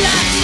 Yeah.